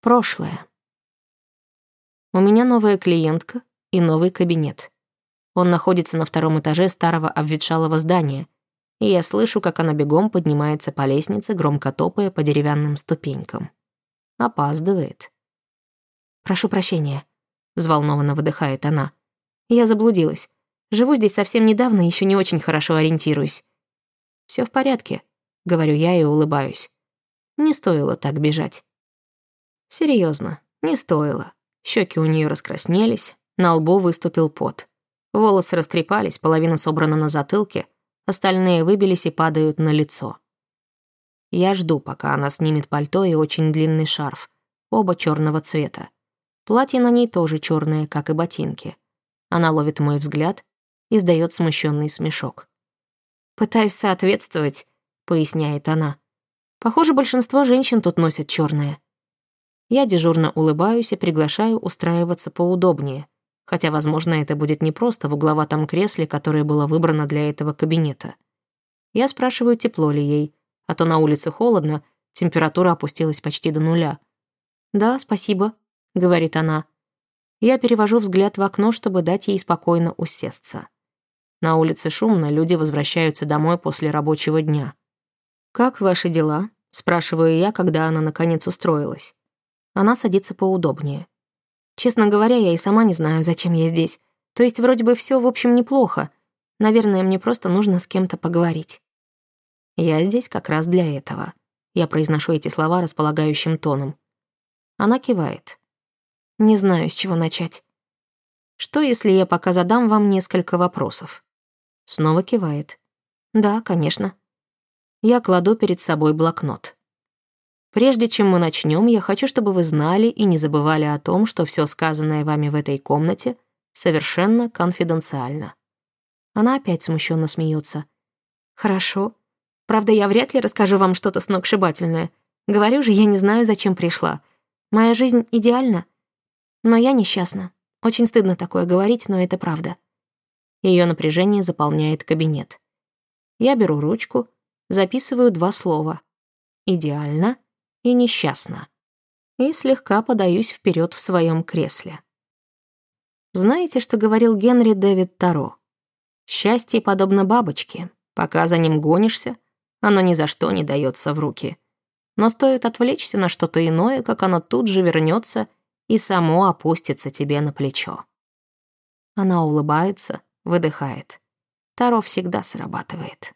Прошлое. У меня новая клиентка и новый кабинет. Он находится на втором этаже старого обветшалого здания, и я слышу, как она бегом поднимается по лестнице, громко топая по деревянным ступенькам. Опаздывает. «Прошу прощения», — взволнованно выдыхает она. «Я заблудилась. Живу здесь совсем недавно, еще не очень хорошо ориентируюсь». Все в порядке», — говорю я и улыбаюсь. Не стоило так бежать. Серьезно, не стоило. Щеки у нее раскраснелись, на лбу выступил пот. Волосы растрепались, половина собрана на затылке, остальные выбились и падают на лицо. Я жду, пока она снимет пальто и очень длинный шарф, оба черного цвета. Платье на ней тоже черное, как и ботинки. Она ловит мой взгляд и издает смущенный смешок. «Пытаюсь соответствовать», — поясняет она. «Похоже, большинство женщин тут носят черное. Я дежурно улыбаюсь и приглашаю устраиваться поудобнее, хотя, возможно, это будет не просто в угловатом кресле, которое было выбрано для этого кабинета. Я спрашиваю, тепло ли ей, а то на улице холодно, температура опустилась почти до нуля. «Да, спасибо», — говорит она. Я перевожу взгляд в окно, чтобы дать ей спокойно усесться. На улице шумно, люди возвращаются домой после рабочего дня. «Как ваши дела?» — спрашиваю я, когда она наконец устроилась. Она садится поудобнее. Честно говоря, я и сама не знаю, зачем я здесь. То есть вроде бы все в общем неплохо. Наверное, мне просто нужно с кем-то поговорить. Я здесь как раз для этого. Я произношу эти слова располагающим тоном. Она кивает. Не знаю, с чего начать. Что, если я пока задам вам несколько вопросов? Снова кивает. Да, конечно. Я кладу перед собой блокнот. Прежде чем мы начнем, я хочу, чтобы вы знали и не забывали о том, что все сказанное вами в этой комнате совершенно конфиденциально. Она опять смущенно смеется. Хорошо. Правда, я вряд ли расскажу вам что-то сногсшибательное. Говорю же, я не знаю, зачем пришла. Моя жизнь идеальна. Но я несчастна. Очень стыдно такое говорить, но это правда. Ее напряжение заполняет кабинет. Я беру ручку, записываю два слова. «Идеально» и несчастна. И слегка подаюсь вперед в своем кресле. Знаете, что говорил Генри Дэвид Таро? Счастье подобно бабочке. Пока за ним гонишься, оно ни за что не дается в руки. Но стоит отвлечься на что-то иное, как оно тут же вернется и само опустится тебе на плечо. Она улыбается, выдыхает. Таро всегда срабатывает.